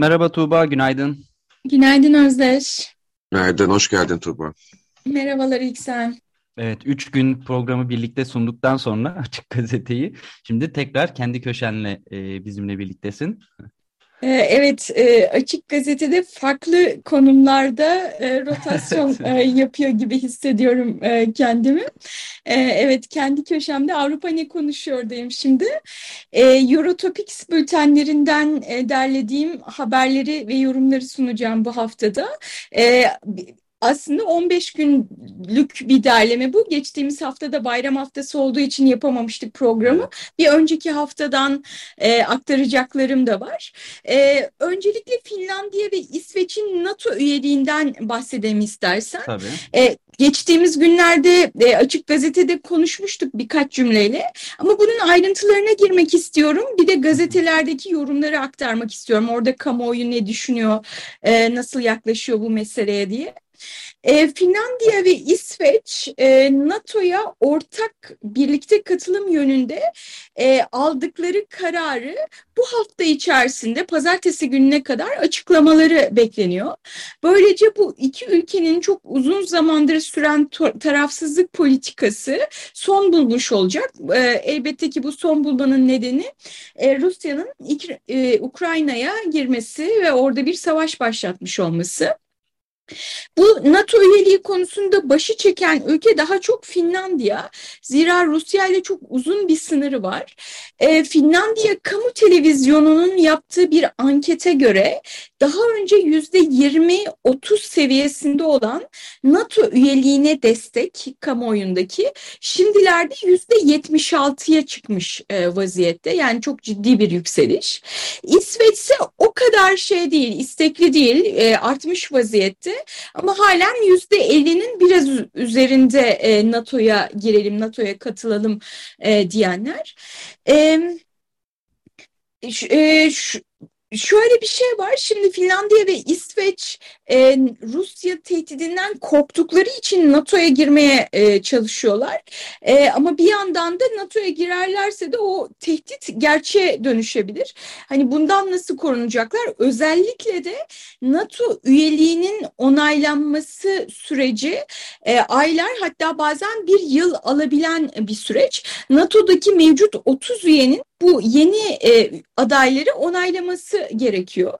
Merhaba Tuğba, günaydın. Günaydın Özdeş. Günaydın, hoş geldin Tuğba. Merhabalar İksen. Evet, üç gün programı birlikte sunduktan sonra Açık Gazete'yi şimdi tekrar kendi köşenle e, bizimle birliktesin. Ee, evet, e, Açık Gazete'de farklı konumlarda e, rotasyon e, yapıyor gibi hissediyorum kendimi. Evet, kendi köşemde Avrupa Ne Konuşuyor'dayım şimdi. Eurotopics bültenlerinden derlediğim haberleri ve yorumları sunacağım bu haftada aslında 15 günlük bir derleme bu. Geçtiğimiz haftada bayram haftası olduğu için yapamamıştık programı. Bir önceki haftadan e, aktaracaklarım da var. E, öncelikle Finlandiya ve İsveç'in NATO üyeliğinden bahsedelim istersen. Tabii. E, geçtiğimiz günlerde e, Açık Gazete'de konuşmuştuk birkaç cümleyle. Ama bunun ayrıntılarına girmek istiyorum. Bir de gazetelerdeki yorumları aktarmak istiyorum. Orada kamuoyu ne düşünüyor, e, nasıl yaklaşıyor bu meseleye diye. E, Finlandiya ve İsveç e, NATO'ya ortak birlikte katılım yönünde e, aldıkları kararı bu hafta içerisinde pazartesi gününe kadar açıklamaları bekleniyor. Böylece bu iki ülkenin çok uzun zamandır süren tarafsızlık politikası son bulmuş olacak. E, elbette ki bu son bulmanın nedeni e, Rusya'nın e, Ukrayna'ya girmesi ve orada bir savaş başlatmış olması. Bu NATO üyeliği konusunda başı çeken ülke daha çok Finlandiya. Zira Rusya ile çok uzun bir sınırı var. E, Finlandiya kamu televizyonunun yaptığı bir ankete göre daha önce yüzde 20-30 seviyesinde olan NATO üyeliğine destek kamuoyundaki şimdilerde yüzde 76'ya çıkmış e, vaziyette. Yani çok ciddi bir yükseliş. İsveç ise o kadar şey değil, istekli değil, e, artmış vaziyette. Ama halen yüzde 50'nin biraz üzerinde e, NATO'ya girelim, NATO'ya katılalım e, diyenler. E, e, şu, Şöyle bir şey var. Şimdi Finlandiya ve İsveç e, Rusya tehdidinden korktukları için NATO'ya girmeye e, çalışıyorlar. E, ama bir yandan da NATO'ya girerlerse de o tehdit gerçeğe dönüşebilir. Hani bundan nasıl korunacaklar? Özellikle de NATO üyeliğinin onaylanması süreci e, aylar hatta bazen bir yıl alabilen bir süreç. NATO'daki mevcut 30 üyenin bu yeni e, adayları onaylaması gerekiyor.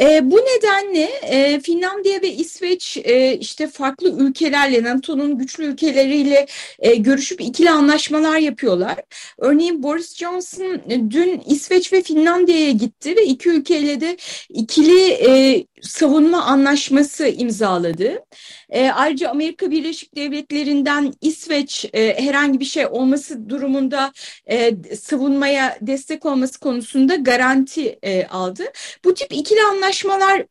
E, bu nedenle e, Finlandiya ve İsveç e, işte farklı ülkelerle NATO'nun güçlü ülkeleriyle e, görüşüp ikili anlaşmalar yapıyorlar. Örneğin Boris Johnson e, dün İsveç ve Finlandiya'ya gitti ve iki ülkeyle de ikili e, savunma anlaşması imzaladı. E, ayrıca Amerika Birleşik Devletleri'nden İsveç e, herhangi bir şey olması durumunda e, savunmaya destek olması konusunda garanti e, aldı. Bu tip ikili anlaşmalar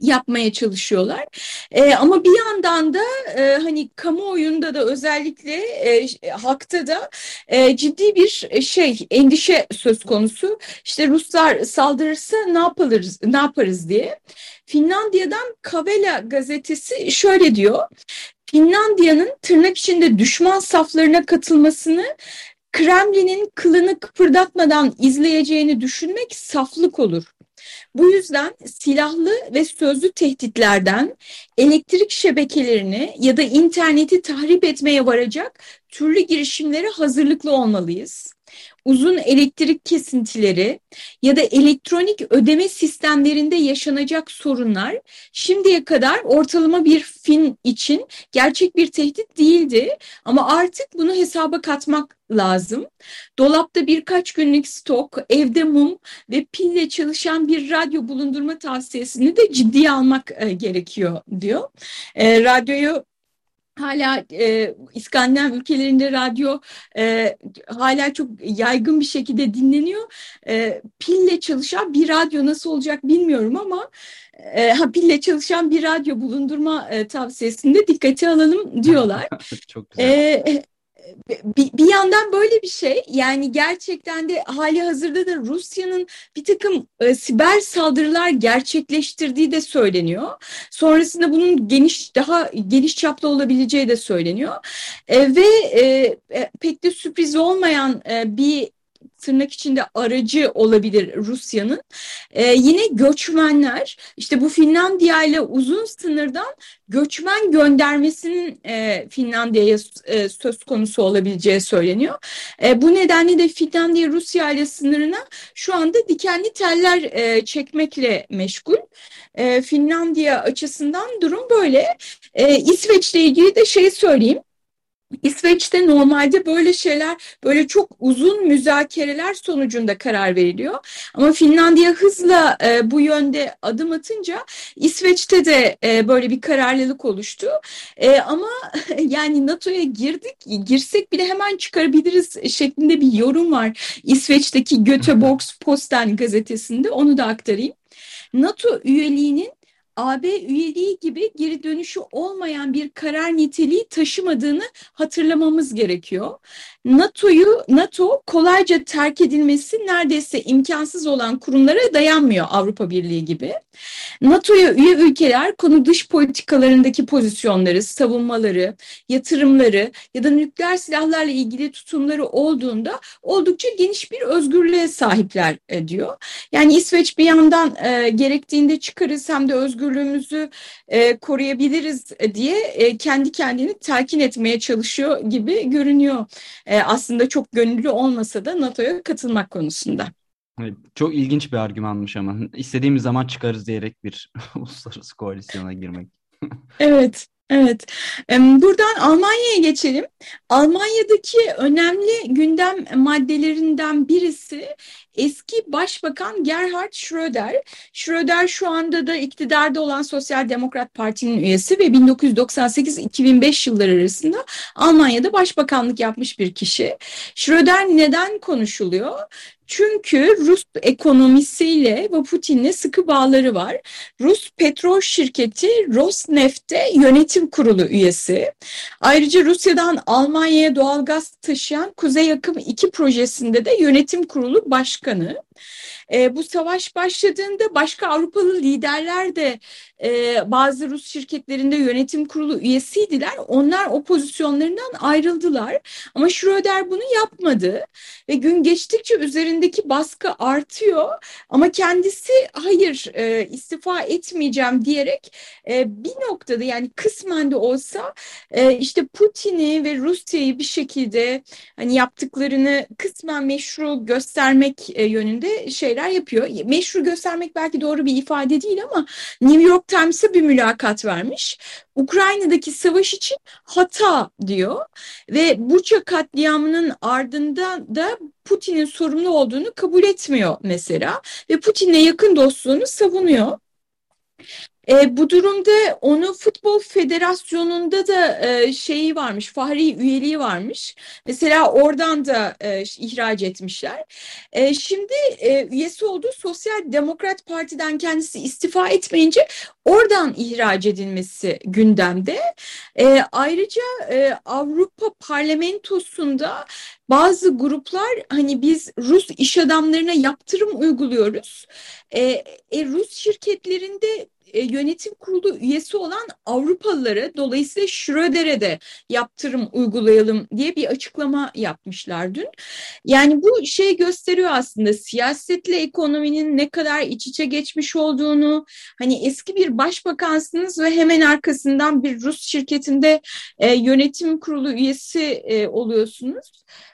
yapmaya çalışıyorlar. E, ama bir yandan da e, hani kamuoyunda da özellikle e, halkta da e, ciddi bir şey endişe söz konusu. İşte Ruslar saldırırsa ne yaparız ne yaparız diye. Finlandiya'dan Kavela gazetesi şöyle diyor. Finlandiya'nın tırnak içinde düşman saflarına katılmasını Kremlin'in kılını kıpırdatmadan izleyeceğini düşünmek saflık olur. Bu yüzden silahlı ve sözlü tehditlerden elektrik şebekelerini ya da interneti tahrip etmeye varacak türlü girişimlere hazırlıklı olmalıyız uzun elektrik kesintileri ya da elektronik ödeme sistemlerinde yaşanacak sorunlar şimdiye kadar ortalama bir fin için gerçek bir tehdit değildi ama artık bunu hesaba katmak lazım. Dolapta birkaç günlük stok, evde mum ve pille çalışan bir radyo bulundurma tavsiyesini de ciddiye almak e, gerekiyor diyor. E, radyoyu hala e, İskandinav ülkelerinde radyo e, hala çok yaygın bir şekilde dinleniyor. E, pille çalışan bir radyo nasıl olacak bilmiyorum ama e, ha, pille çalışan bir radyo bulundurma e, tavsiyesinde dikkate alalım diyorlar. çok güzel. E, bir, bir yandan böyle bir şey yani gerçekten de hali hazırda da Rusya'nın bir takım e, siber saldırılar gerçekleştirdiği de söyleniyor. Sonrasında bunun geniş daha geniş çaplı olabileceği de söyleniyor. E, ve e, e, pek de sürpriz olmayan e, bir tırnak içinde aracı olabilir Rusya'nın. Ee, yine göçmenler işte bu Finlandiya ile uzun sınırdan göçmen göndermesinin e, Finlandiya'ya e, söz konusu olabileceği söyleniyor. E, bu nedenle de Finlandiya Rusya ile sınırına şu anda dikenli teller e, çekmekle meşgul. E, Finlandiya açısından durum böyle. E, İsveç'le ilgili de şey söyleyeyim. İsveç'te normalde böyle şeyler böyle çok uzun müzakereler sonucunda karar veriliyor. Ama Finlandiya hızla e, bu yönde adım atınca İsveç'te de e, böyle bir kararlılık oluştu. E, ama yani NATO'ya girdik, girsek bile hemen çıkarabiliriz şeklinde bir yorum var. İsveç'teki Göteborgs Posten gazetesinde onu da aktarayım. NATO üyeliğinin AB üyeliği gibi geri dönüşü olmayan bir karar niteliği taşımadığını hatırlamamız gerekiyor. NATO'yu NATO kolayca terk edilmesi neredeyse imkansız olan kurumlara dayanmıyor Avrupa Birliği gibi. NATO'ya üye ülkeler konu dış politikalarındaki pozisyonları, savunmaları, yatırımları ya da nükleer silahlarla ilgili tutumları olduğunda oldukça geniş bir özgürlüğe sahipler e, diyor. Yani İsveç bir yandan e, gerektiğinde çıkarız hem de özgürlüğümüzü e, koruyabiliriz diye e, kendi kendini telkin etmeye çalışıyor gibi görünüyor. E, aslında çok gönüllü olmasa da NATO'ya katılmak konusunda. Çok ilginç bir argümanmış ama istediğimiz zaman çıkarız diyerek bir uluslararası koalisyona girmek. evet. Evet, buradan Almanya'ya geçelim. Almanya'daki önemli gündem maddelerinden birisi eski Başbakan Gerhard Schröder. Schröder şu anda da iktidarda olan Sosyal Demokrat Parti'nin üyesi ve 1998-2005 yılları arasında Almanya'da başbakanlık yapmış bir kişi. Schröder neden konuşuluyor? Çünkü Rus ekonomisiyle ve Putin'le sıkı bağları var. Rus petrol şirketi Rosneft'te yönetim kurulu üyesi. Ayrıca Rusya'dan Almanya'ya doğalgaz taşıyan Kuzey Akım 2 projesinde de yönetim kurulu başkanı. E, bu savaş başladığında başka Avrupalı liderler de e, bazı Rus şirketlerinde yönetim kurulu üyesiydiler. Onlar o pozisyonlarından ayrıldılar. Ama Schröder bunu yapmadı ve gün geçtikçe üzerindeki baskı artıyor. Ama kendisi hayır e, istifa etmeyeceğim diyerek e, bir noktada yani kısmen de olsa e, işte Putin'i ve Rusya'yı bir şekilde hani yaptıklarını kısmen meşru göstermek e, yönünde şeyler yapıyor. Meşru göstermek belki doğru bir ifade değil ama New York Times'a bir mülakat vermiş. Ukrayna'daki savaş için hata diyor ve Buça katliamının ardından da Putin'in sorumlu olduğunu kabul etmiyor mesela ve Putin'le yakın dostluğunu savunuyor. E, bu durumda onu Futbol Federasyonu'nda da e, şeyi varmış, fahri üyeliği varmış. Mesela oradan da e, ihraç etmişler. E, şimdi e, üyesi olduğu Sosyal Demokrat Parti'den kendisi istifa etmeyince oradan ihraç edilmesi gündemde. E, ayrıca e, Avrupa Parlamentosu'nda bazı gruplar hani biz Rus iş adamlarına yaptırım uyguluyoruz. E, e, Rus şirketlerinde e, yönetim kurulu üyesi olan Avrupalılara dolayısıyla Schröder'e de yaptırım uygulayalım diye bir açıklama yapmışlar dün. Yani bu şey gösteriyor aslında siyasetle ekonominin ne kadar iç içe geçmiş olduğunu hani eski bir başbakansınız ve hemen arkasından bir Rus şirketinde e, yönetim kurulu üyesi e, oluyorsunuz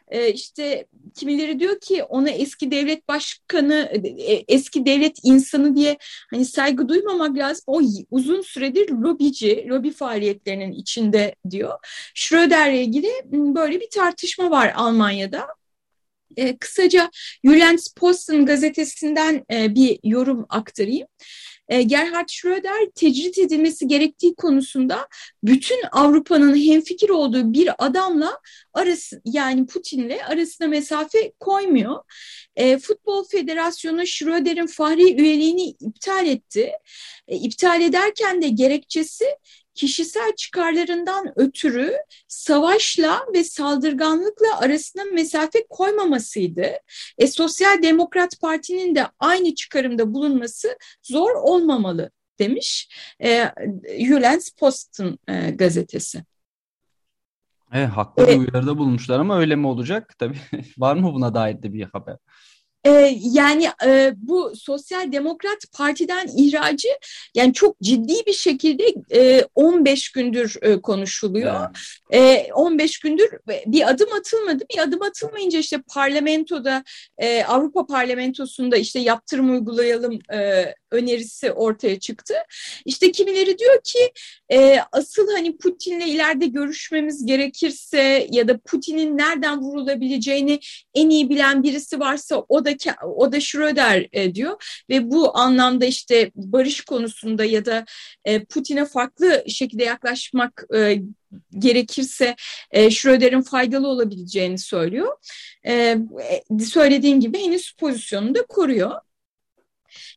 e, işte kimileri diyor ki ona eski devlet başkanı, e, eski devlet insanı diye hani saygı duymamak lazım. O uzun süredir lobici, lobi faaliyetlerinin içinde diyor. Schröder'le ilgili böyle bir tartışma var Almanya'da. E, kısaca Jyllands Posten gazetesinden e, bir yorum aktarayım. E, Gerhard Schröder tecrit edilmesi gerektiği konusunda bütün Avrupa'nın hemfikir olduğu bir adamla arası yani Putin'le arasına mesafe koymuyor. E, Futbol Federasyonu Schröder'in fahri üyeliğini iptal etti. E, iptal ederken de gerekçesi kişisel çıkarlarından ötürü savaşla ve saldırganlıkla arasına mesafe koymamasıydı. E, Sosyal Demokrat Parti'nin de aynı çıkarımda bulunması zor olmamalı demiş e, Jyllands Posten e, gazetesi. Evet, haklı bir uyarıda bulmuşlar ama öyle mi olacak? Tabii var mı buna dair de bir haber? Ee, yani e, bu Sosyal Demokrat Parti'den ihracı yani çok ciddi bir şekilde e, 15 gündür e, konuşuluyor. E, 15 gündür bir adım atılmadı. Bir adım atılmayınca işte parlamentoda e, Avrupa Parlamentosu'nda işte yaptırım uygulayalım e, önerisi ortaya çıktı. İşte kimileri diyor ki e, asıl hani Putin'le ileride görüşmemiz gerekirse ya da Putin'in nereden vurulabileceğini en iyi bilen birisi varsa o da o da Schröder e, diyor ve bu anlamda işte barış konusunda ya da e, Putin'e farklı şekilde yaklaşmak e, gerekirse e, Schröder'in faydalı olabileceğini söylüyor. E, e söylediğim gibi henüz pozisyonunu da koruyor.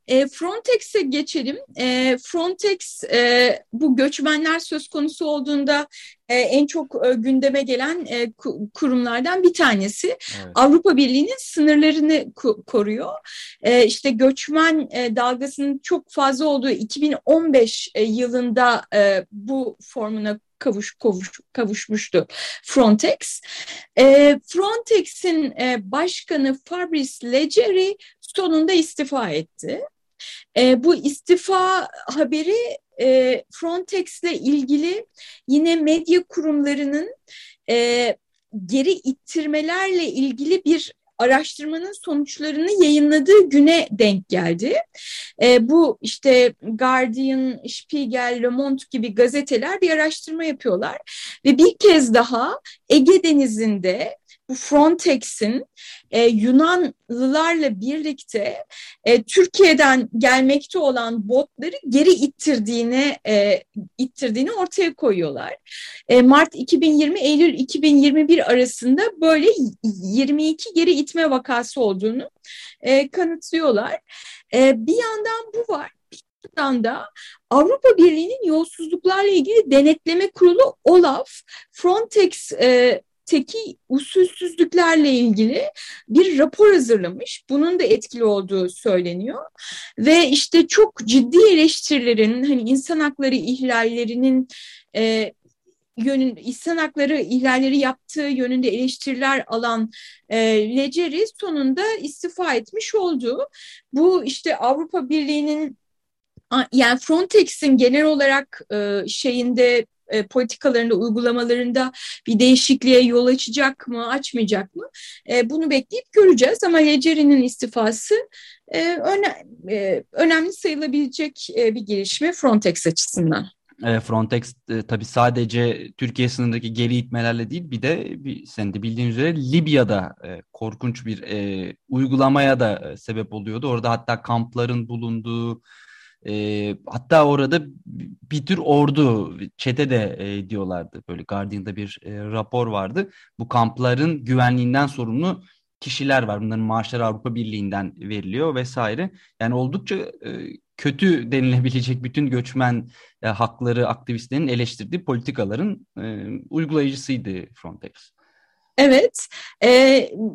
E, Frontex'e geçelim. E, Frontex e, bu göçmenler söz konusu olduğunda e, en çok e, gündeme gelen e, kurumlardan bir tanesi. Evet. Avrupa Birliği'nin sınırlarını koruyor. E, işte göçmen e, dalgasının çok fazla olduğu 2015 e, yılında e, bu formuna kavuş, kavuş, kavuşmuştu Frontex. E, Frontex'in e, başkanı Fabrice Leggeri sonunda istifa etti. E, bu istifa haberi e, Frontex'le ilgili yine medya kurumlarının e, geri ittirmelerle ilgili bir araştırmanın sonuçlarını yayınladığı güne denk geldi. E, bu işte Guardian, Spiegel, Le Monde gibi gazeteler bir araştırma yapıyorlar ve bir kez daha Ege Denizi'nde bu Frontex'in e, Yunanlılarla birlikte e, Türkiye'den gelmekte olan botları geri ittirdiğini e, ittirdiğini ortaya koyuyorlar. E, Mart 2020 Eylül 2021 arasında böyle 22 geri itme vakası olduğunu e, kanıtlıyorlar. E, bir yandan bu var. Bir yandan da Avrupa Birliği'nin yolsuzluklarla ilgili denetleme kurulu OLAF Frontex e, teki usulsüzlüklerle ilgili bir rapor hazırlamış. Bunun da etkili olduğu söyleniyor. Ve işte çok ciddi eleştirilerin hani insan hakları ihlallerinin e, yönün insan hakları ihlalleri yaptığı yönünde eleştiriler alan e, Leceri sonunda istifa etmiş oldu. Bu işte Avrupa Birliği'nin yani Frontex'in genel olarak e, şeyinde e, politikalarında, uygulamalarında bir değişikliğe yol açacak mı, açmayacak mı? E, bunu bekleyip göreceğiz ama Leceri'nin istifası e, e, önemli sayılabilecek bir gelişme Frontex açısından. Frontex tabii sadece Türkiye sınırındaki geri itmelerle değil bir de bir, sen de bildiğin üzere Libya'da e, korkunç bir e, uygulamaya da sebep oluyordu. Orada hatta kampların bulunduğu e, hatta orada bir tür ordu, çete de e, diyorlardı. Böyle Guardian'da bir e, rapor vardı. Bu kampların güvenliğinden sorumlu kişiler var. Bunların maaşları Avrupa Birliği'nden veriliyor vesaire. Yani oldukça e, kötü denilebilecek bütün göçmen e, hakları aktivistlerin eleştirdiği politikaların e, uygulayıcısıydı Frontex. Evet, e,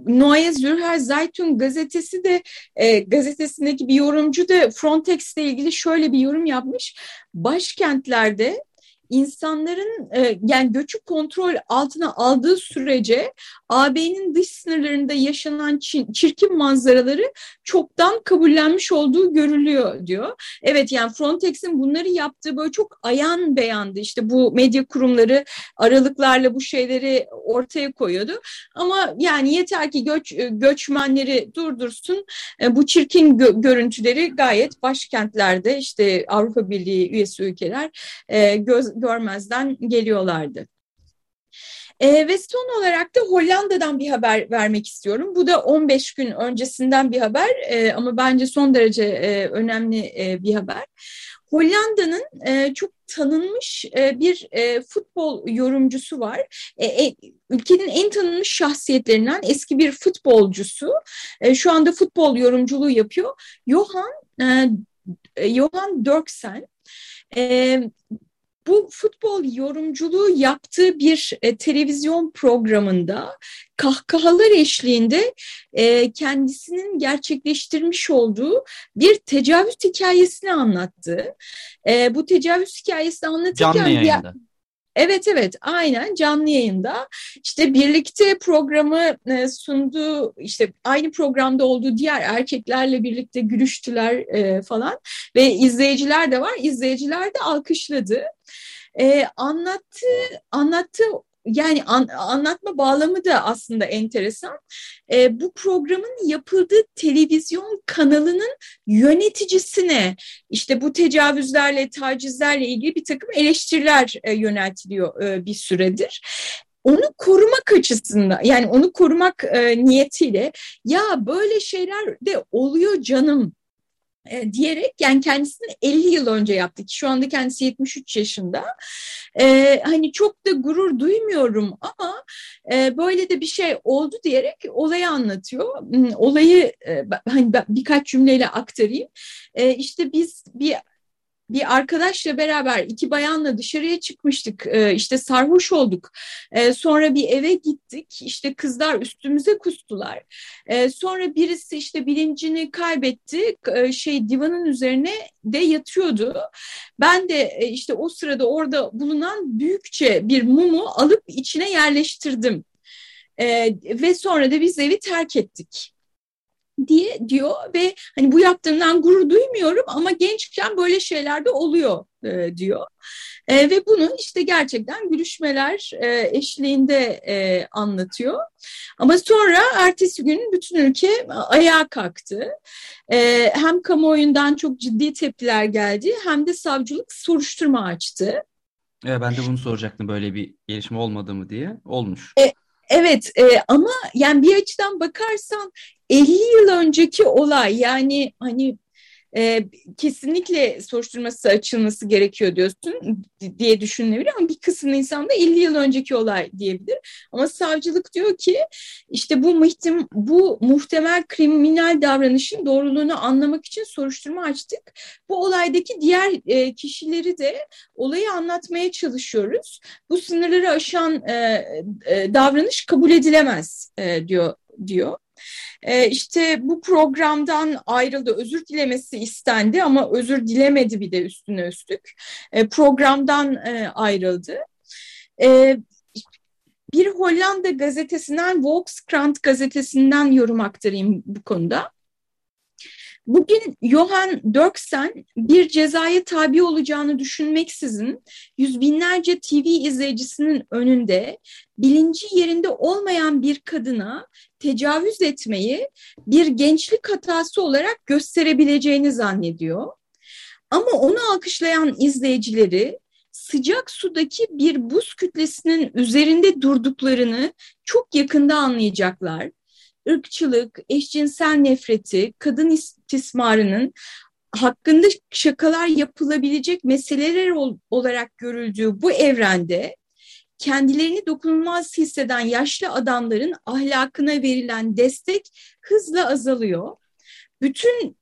Neue Zürcher Zeitung gazetesi de e, gazetesindeki bir yorumcu da Frontex ile ilgili şöyle bir yorum yapmış. Başkentlerde insanların e, yani göçü kontrol altına aldığı sürece AB'nin dış sınırlarında yaşanan çirkin manzaraları çoktan kabullenmiş olduğu görülüyor diyor. Evet yani Frontex'in bunları yaptığı böyle çok ayan beyandı. İşte bu medya kurumları aralıklarla bu şeyleri ortaya koyuyordu. Ama yani yeter ki göç, göçmenleri durdursun. E, bu çirkin gö görüntüleri gayet başkentlerde işte Avrupa Birliği üyesi ülkeler e, göz görmezden geliyorlardı. E, ve son olarak da Hollanda'dan bir haber vermek istiyorum. Bu da 15 gün öncesinden bir haber e, ama bence son derece e, önemli e, bir haber. Hollanda'nın e, çok tanınmış e, bir e, futbol yorumcusu var. E, e, ülkenin en tanınmış şahsiyetlerinden eski bir futbolcusu. E, şu anda futbol yorumculuğu yapıyor. Johan e, Johan Dörksen. E, bu futbol yorumculuğu yaptığı bir e, televizyon programında kahkahalar eşliğinde e, kendisinin gerçekleştirmiş olduğu bir tecavüz hikayesini anlattı. E, bu tecavüz hikayesini anlatırken... Canlı yayında. Evet evet aynen canlı yayında işte birlikte programı e, sunduğu işte aynı programda olduğu diğer erkeklerle birlikte gülüştüler e, falan ve izleyiciler de var izleyiciler de alkışladı. E, anlattı anlattı yani an, anlatma bağlamı da aslında enteresan. E, bu programın yapıldığı televizyon kanalının yöneticisine işte bu tecavüzlerle, tacizlerle ilgili bir takım eleştiriler e, yöneltiliyor e, bir süredir onu korumak açısından yani onu korumak e, niyetiyle ya böyle şeyler de oluyor canım e, diyerek yani kendisini 50 yıl önce yaptı ki şu anda kendisi 73 yaşında. E, hani çok da gurur duymuyorum ama e, böyle de bir şey oldu diyerek olayı anlatıyor. Hmm, olayı e, hani birkaç cümleyle aktarayım. E, işte biz bir bir arkadaşla beraber iki bayanla dışarıya çıkmıştık. E, işte sarhoş olduk. E, sonra bir eve gittik. İşte kızlar üstümüze kustular. E, sonra birisi işte bilincini kaybetti. Şey divanın üzerine de yatıyordu. Ben de e, işte o sırada orada bulunan büyükçe bir mumu alıp içine yerleştirdim. E, ve sonra da biz evi terk ettik diye diyor ve hani bu yaptığımdan gurur duymuyorum ama gençken böyle şeyler de oluyor e, diyor. E, ve bunu işte gerçekten gülüşmeler e, eşliğinde e, anlatıyor. Ama sonra ertesi gün bütün ülke ayağa kalktı. E, hem kamuoyundan çok ciddi tepkiler geldi hem de savcılık soruşturma açtı. Evet, ben de bunu soracaktım böyle bir gelişme olmadı mı diye. Olmuş. E, Evet e, ama yani bir açıdan bakarsan 50 yıl önceki olay yani hani e, kesinlikle soruşturması açılması gerekiyor diyorsun diye düşünülebilir ama bir kısım insan da 50 yıl önceki olay diyebilir. Ama savcılık diyor ki işte bu muhtem bu muhtemel kriminal davranışın doğruluğunu anlamak için soruşturma açtık. Bu olaydaki diğer e, kişileri de olayı anlatmaya çalışıyoruz. Bu sınırları aşan e, e, davranış kabul edilemez e, diyor diyor. E, işte bu programdan ayrıldı, özür dilemesi istendi ama özür dilemedi bir de üstüne üstlük. E, programdan e, ayrıldı. E, bir Hollanda gazetesinden, Volkskrant gazetesinden yorum aktarayım bu konuda. Bugün Johan Dörksen bir cezaya tabi olacağını düşünmeksizin yüz binlerce TV izleyicisinin önünde bilinci yerinde olmayan bir kadına tecavüz etmeyi bir gençlik hatası olarak gösterebileceğini zannediyor. Ama onu alkışlayan izleyicileri sıcak sudaki bir buz kütlesinin üzerinde durduklarını çok yakında anlayacaklar ırkçılık, eşcinsel nefreti, kadın istismarının hakkında şakalar yapılabilecek meseleler olarak görüldüğü bu evrende kendilerini dokunulmaz hisseden yaşlı adamların ahlakına verilen destek hızla azalıyor. Bütün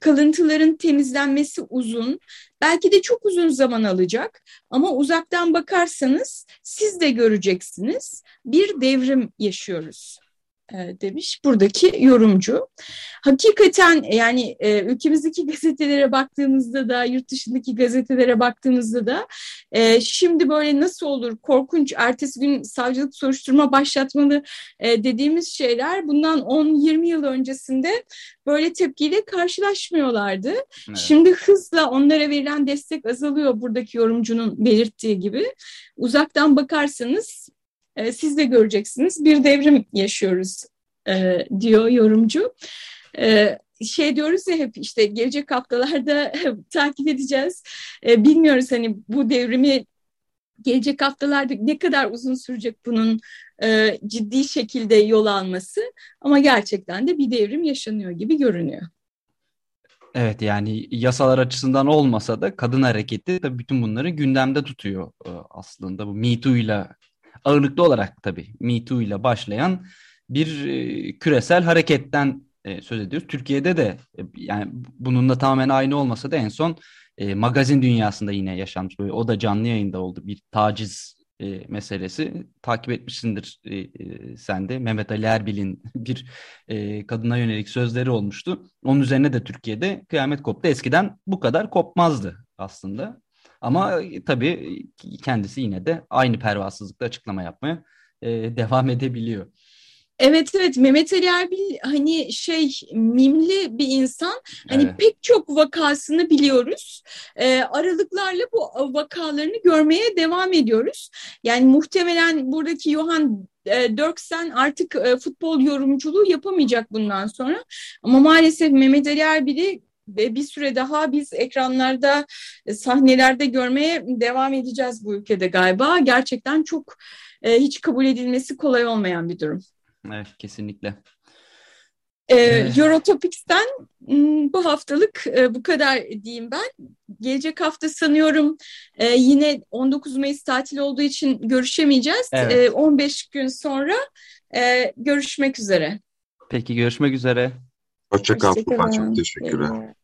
kalıntıların temizlenmesi uzun, belki de çok uzun zaman alacak ama uzaktan bakarsanız siz de göreceksiniz bir devrim yaşıyoruz. E, demiş buradaki yorumcu. Hakikaten yani e, ülkemizdeki gazetelere baktığımızda da yurt dışındaki gazetelere baktığımızda da e, şimdi böyle nasıl olur korkunç ertesi gün savcılık soruşturma başlatmalı e, dediğimiz şeyler bundan 10-20 yıl öncesinde böyle tepkiyle karşılaşmıyorlardı. Evet. Şimdi hızla onlara verilen destek azalıyor buradaki yorumcunun belirttiği gibi. Uzaktan bakarsanız e, siz de göreceksiniz bir devrim yaşıyoruz e, diyor yorumcu. E, şey diyoruz ya hep işte gelecek haftalarda takip edeceğiz. bilmiyoruz hani bu devrimi gelecek haftalarda ne kadar uzun sürecek bunun e, ciddi şekilde yol alması ama gerçekten de bir devrim yaşanıyor gibi görünüyor. Evet yani yasalar açısından olmasa da kadın hareketi tabii bütün bunları gündemde tutuyor e, aslında. Bu Me Too ile ağırlıklı olarak tabii Me Too ile başlayan bir e, küresel hareketten e, söz ediyoruz. Türkiye'de de yani bununla tamamen aynı olmasa da en son magazin dünyasında yine yaşanmış. Böyle, o da canlı yayında oldu bir taciz e, meselesi. Takip etmişsindir e, e, sen de. Mehmet Ali Erbil'in bir e, kadına yönelik sözleri olmuştu. Onun üzerine de Türkiye'de kıyamet koptu. Eskiden bu kadar kopmazdı aslında. Ama e, tabii kendisi yine de aynı pervasızlıkla açıklama yapmaya e, devam edebiliyor. Evet evet. Mehmet Ali Erbil hani şey mimli bir insan. Hani evet. pek çok vakasını biliyoruz. E, aralıklarla bu vakalarını görmeye devam ediyoruz. Yani muhtemelen buradaki Johan e, Dörksen artık e, futbol yorumculuğu yapamayacak bundan sonra. Ama maalesef Mehmet Ali Erbil'i bir süre daha biz ekranlarda e, sahnelerde görmeye devam edeceğiz bu ülkede galiba gerçekten çok e, hiç kabul edilmesi kolay olmayan bir durum. Evet kesinlikle. Ee, Eurotopics'ten hmm, bu haftalık e, bu kadar diyeyim ben. Gelecek hafta sanıyorum e, yine 19 Mayıs tatil olduğu için görüşemeyeceğiz. Evet. 15 gün sonra e, görüşmek üzere. Peki görüşmek üzere. Hoşçakal. Hoşça Çok teşekkürler.